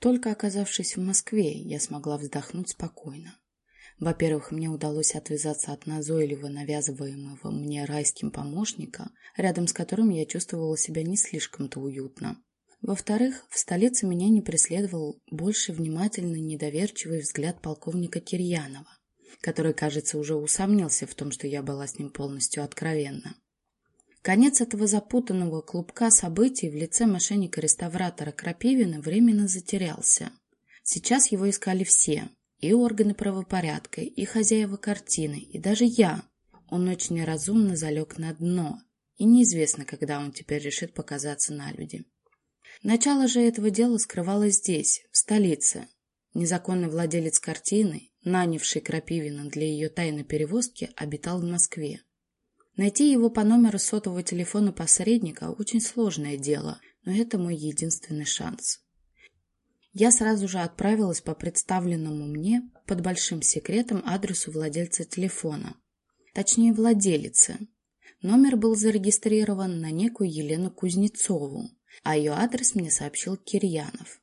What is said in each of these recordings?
Только оказавшись в Москве, я смогла вздохнуть спокойно. Во-первых, мне удалось отвязаться от назойливо навязываемого мне райским помощника, рядом с которым я чувствовала себя не слишком-то уютно. Во-вторых, в столице меня не преследовал больше внимательный недоверчивый взгляд полковника Кирьянова, который, кажется, уже усомнился в том, что я была с ним полностью откровенна. Конец этого запутанного клубка событий в лице мошенника-реставратора Крапивина временно затерялся. Сейчас его искали все, и органы правопорядка, и хозяева картины, и даже я. Он очень разумно залег на дно, и неизвестно, когда он теперь решит показаться на люди. Начало же этого дела скрывалось здесь, в столице. Незаконный владелец картины, нанявший Крапивина для ее тайной перевозки, обитал в Москве. Найти его по номеру сотового телефона посредника – очень сложное дело, но это мой единственный шанс. Я сразу же отправилась по представленному мне под большим секретом адресу владельца телефона. Точнее, владелицы. Номер был зарегистрирован на некую Елену Кузнецову, а ее адрес мне сообщил Кирьянов.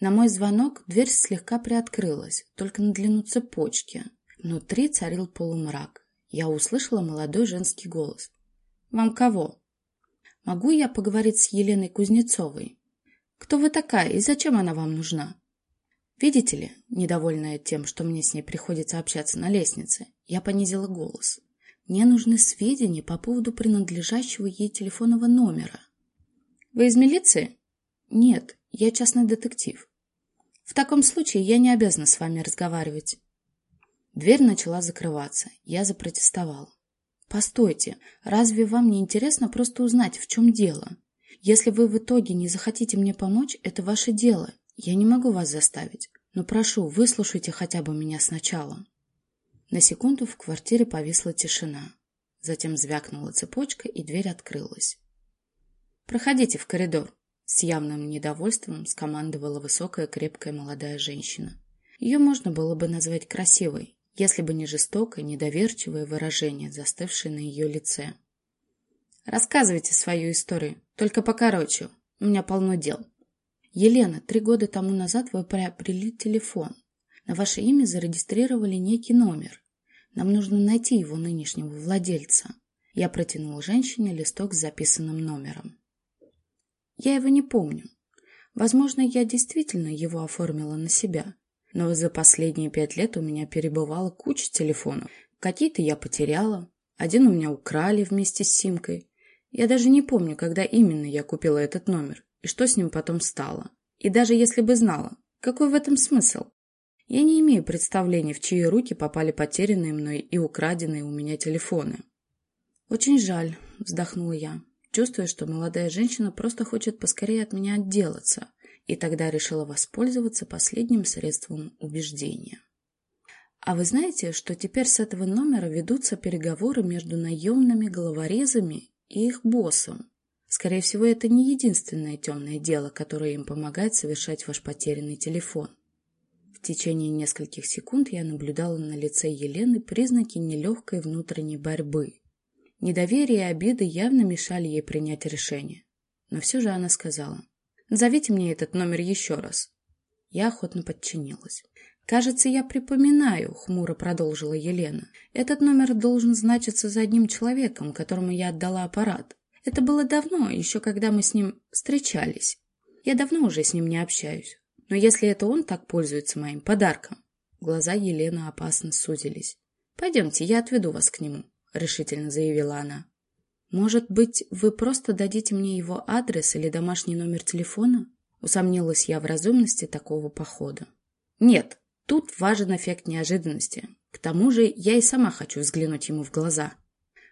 На мой звонок дверь слегка приоткрылась, только на длину цепочки. Внутри царил полумрак. Я услышала молодой женский голос. «Вам кого?» «Могу я поговорить с Еленой Кузнецовой?» Кто вы такая и зачем она вам нужна? Видите ли, недовольная тем, что мне с ней приходится общаться на лестнице, я понизила голос. Мне нужны сведения по поводу принадлежащего ей телефонного номера. Вы из милиции? Нет, я частный детектив. В таком случае я не обязана с вами разговаривать. Дверь начала закрываться. Я запротестовала. Постойте, разве вам не интересно просто узнать, в чем дело? Если вы в итоге не захотите мне помочь, это ваше дело. Я не могу вас заставить. Но прошу, выслушайте хотя бы меня сначала. На секунду в квартире повисла тишина. Затем звякнула цепочка, и дверь открылась. «Проходите в коридор», — с явным недовольством скомандовала высокая крепкая молодая женщина. Ее можно было бы назвать красивой, если бы не жестокое, недоверчивое выражение, застывшее на ее лице. Рассказывайте свою историю, только покороче. У меня полно дел. Елена, три года тому назад вы приобрели телефон. На ваше имя зарегистрировали некий номер. Нам нужно найти его нынешнего владельца. Я протянул женщине листок с записанным номером. Я его не помню. Возможно, я действительно его оформила на себя. Но за последние пять лет у меня перебывала куча телефонов. Какие-то я потеряла, один у меня украли вместе с симкой, я даже не помню, когда именно я купила этот номер и что с ним потом стало. И даже если бы знала, какой в этом смысл? Я не имею представления, в чьи руки попали потерянные мной и украденные у меня телефоны. «Очень жаль», — вздохнула я, чувствуя, что молодая женщина просто хочет поскорее от меня отделаться, и тогда решила воспользоваться последним средством убеждения. А вы знаете, что теперь с этого номера ведутся переговоры между наемными головорезами и их боссом. Скорее всего, это не единственное темное дело, которое им помогает совершать ваш потерянный телефон. В течение нескольких секунд я наблюдала на лице Елены признаки нелегкой внутренней борьбы. Недоверие и обиды явно мешали ей принять решение. Но все же она сказала, «Зовите мне этот номер еще раз». Я охотно подчинилась. «Кажется, я припоминаю», — хмуро продолжила Елена. «Этот номер должен значиться за одним человеком, которому я отдала аппарат. Это было давно, еще когда мы с ним встречались. Я давно уже с ним не общаюсь. Но если это он так пользуется моим подарком...» Глаза Елены опасно сузились. «Пойдемте, я отведу вас к нему», — решительно заявила она. «Может быть, вы просто дадите мне его адрес или домашний номер телефона?» Усомнилась я в разумности такого похода. «Нет», Тут важен эффект неожиданности. К тому же я и сама хочу взглянуть ему в глаза.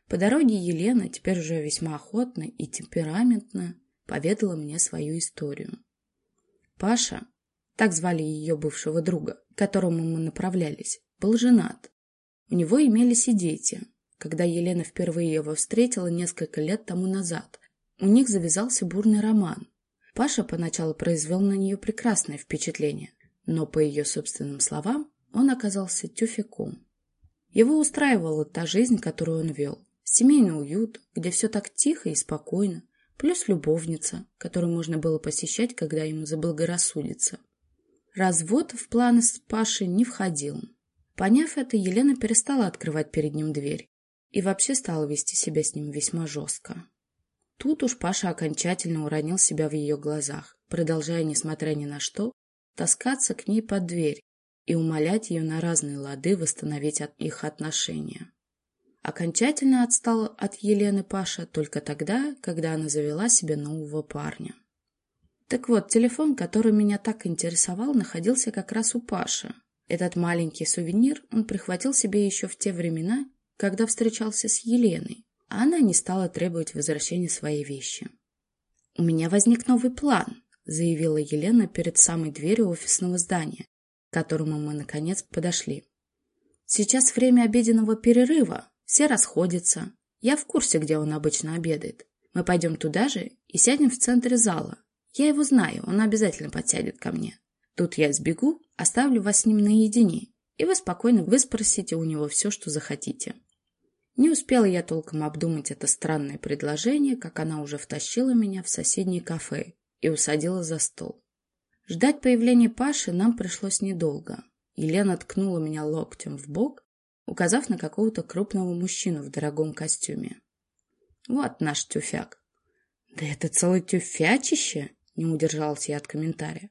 По дороге Елена, теперь уже весьма охотно и темпераментно, поведала мне свою историю. Паша, так звали ее бывшего друга, к которому мы направлялись, был женат. У него имелись и дети. Когда Елена впервые его встретила несколько лет тому назад, у них завязался бурный роман. Паша поначалу произвел на нее прекрасное впечатление, но, по ее собственным словам, он оказался тюфяком. Его устраивала та жизнь, которую он вел. Семейный уют, где все так тихо и спокойно, плюс любовница, которую можно было посещать, когда ему заблагорассудится. Развод в планы с Пашей не входил. Поняв это, Елена перестала открывать перед ним дверь и вообще стала вести себя с ним весьма жестко. Тут уж Паша окончательно уронил себя в ее глазах, продолжая, несмотря ни на что, таскаться к ней под дверь и умолять ее на разные лады восстановить от их отношения. Окончательно отстал от Елены Паша только тогда, когда она завела себе нового парня. Так вот, телефон, который меня так интересовал, находился как раз у Паши. Этот маленький сувенир он прихватил себе еще в те времена, когда встречался с Еленой, а она не стала требовать возвращения своей вещи. «У меня возник новый план», — заявила Елена перед самой дверью офисного здания, к которому мы, наконец, подошли. «Сейчас время обеденного перерыва, все расходятся. Я в курсе, где он обычно обедает. Мы пойдем туда же и сядем в центре зала, я его знаю, он обязательно подсядет ко мне. Тут я сбегу, оставлю вас с ним наедине, и вы спокойно выспросите у него все, что захотите. Не успела я толком обдумать это странное предложение, как она уже втащила меня в соседнее кафе и усадила за стол. Ждать появления Паши нам пришлось недолго. Елена ткнула меня локтем в бок, указав на какого-то крупного мужчину в дорогом костюме. Вот наш тюфяк. Да это целое тюфячище! Не удержался я от комментария.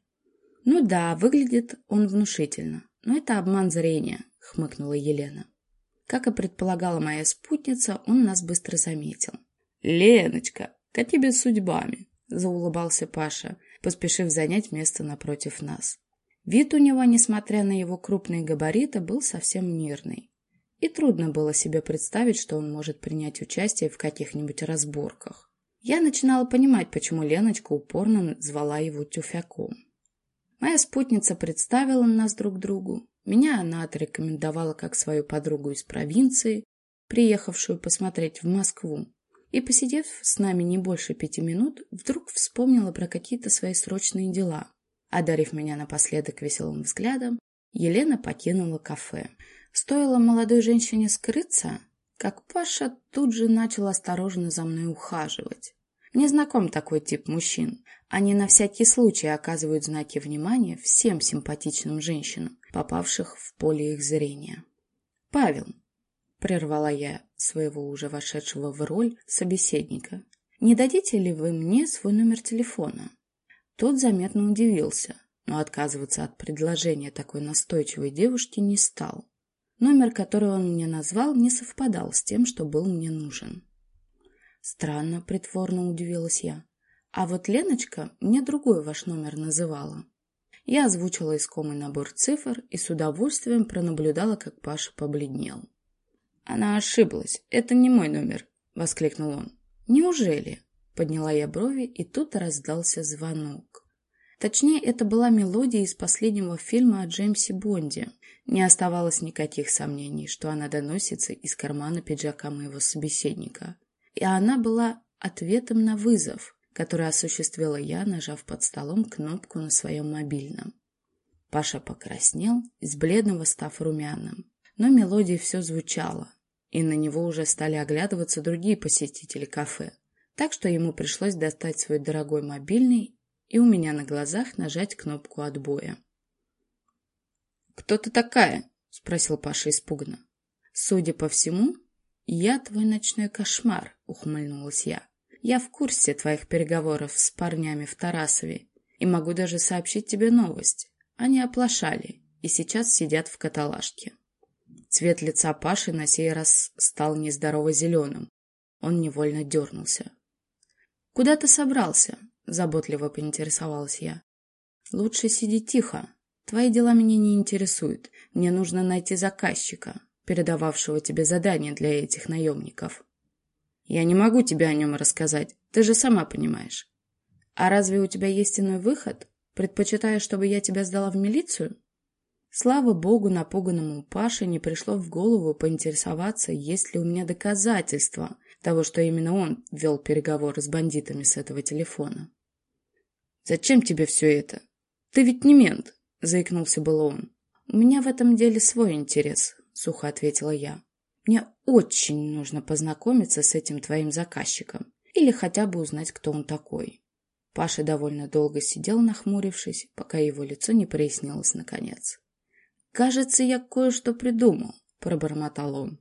«Ну да, выглядит он внушительно, но это обман зрения», — хмыкнула Елена. Как и предполагала моя спутница, он нас быстро заметил. «Леночка, какими судьбами?» — заулыбался Паша, поспешив занять место напротив нас. Вид у него, несмотря на его крупные габариты, был совсем мирный. И трудно было себе представить, что он может принять участие в каких-нибудь разборках. Я начинала понимать, почему Леночка упорно звала его тюфяком. Моя спутница представила нас друг другу. Меня она отрекомендовала как свою подругу из провинции, приехавшую посмотреть в Москву. И, посидев с нами не больше пяти минут, вдруг вспомнила про какие-то свои срочные дела. Одарив меня напоследок веселым взглядом, Елена покинула кафе. Стоило молодой женщине скрыться, как Паша тут же начал осторожно за мной ухаживать. Мне знаком такой тип мужчин. Они на всякий случай оказывают знаки внимания всем симпатичным женщинам, попавших в поле их зрения. «Павел», — прервала я своего уже вошедшего в роль собеседника, «не дадите ли вы мне свой номер телефона?» Тот заметно удивился, но отказываться от предложения такой настойчивой девушки не стал. Номер, который он мне назвал, не совпадал с тем, что был мне нужен. Странно, притворно удивилась я. А вот Леночка мне другой ваш номер называла. Я озвучила искомый набор цифр и с удовольствием пронаблюдала, как Паша побледнел. «Она ошиблась. Это не мой номер», — воскликнул он. «Неужели?» — подняла я брови, и тут раздался звонок. Точнее, это была мелодия из последнего фильма о Джеймсе Бонде. Не оставалось никаких сомнений, что она доносится из кармана пиджака моего собеседника. И она была ответом на вызов, который осуществила я, нажав под столом кнопку на своем мобильном. Паша покраснел, из бледного став румяным. Но мелодия все звучала, и на него уже стали оглядываться другие посетители кафе. Так что ему пришлось достать свой дорогой мобильный и у меня на глазах нажать кнопку отбоя. «Кто ты такая?» — спросил Паша испуганно. «Судя по всему, я твой ночной кошмар», — ухмыльнулась я. «Я в курсе твоих переговоров с парнями в Тарасове и могу даже сообщить тебе новость. Они оплошали и сейчас сидят в каталажке». Цвет лица Паши на сей раз стал нездорово зеленым. Он невольно дернулся. «Куда ты собрался?» Заботливо поинтересовалась я. Лучше сиди тихо. Твои дела меня не интересуют. Мне нужно найти заказчика, передававшего тебе задание для этих наемников. Я не могу тебе о нем рассказать. Ты же сама понимаешь. А разве у тебя есть иной выход? Предпочитаешь, чтобы я тебя сдала в милицию? Слава богу, напуганному Паше не пришло в голову поинтересоваться, есть ли у меня доказательства того, что именно он вел переговоры с бандитами с этого телефона. «Зачем тебе все это? Ты ведь не мент», — заикнулся было он. «У меня в этом деле свой интерес», — сухо ответила я. «Мне очень нужно познакомиться с этим твоим заказчиком. или хотя бы узнать, кто он такой. Паша довольно долго сидел, нахмурившись, пока его лицо не прояснилось наконец. «Кажется, я кое-что придумал», — пробормотал он.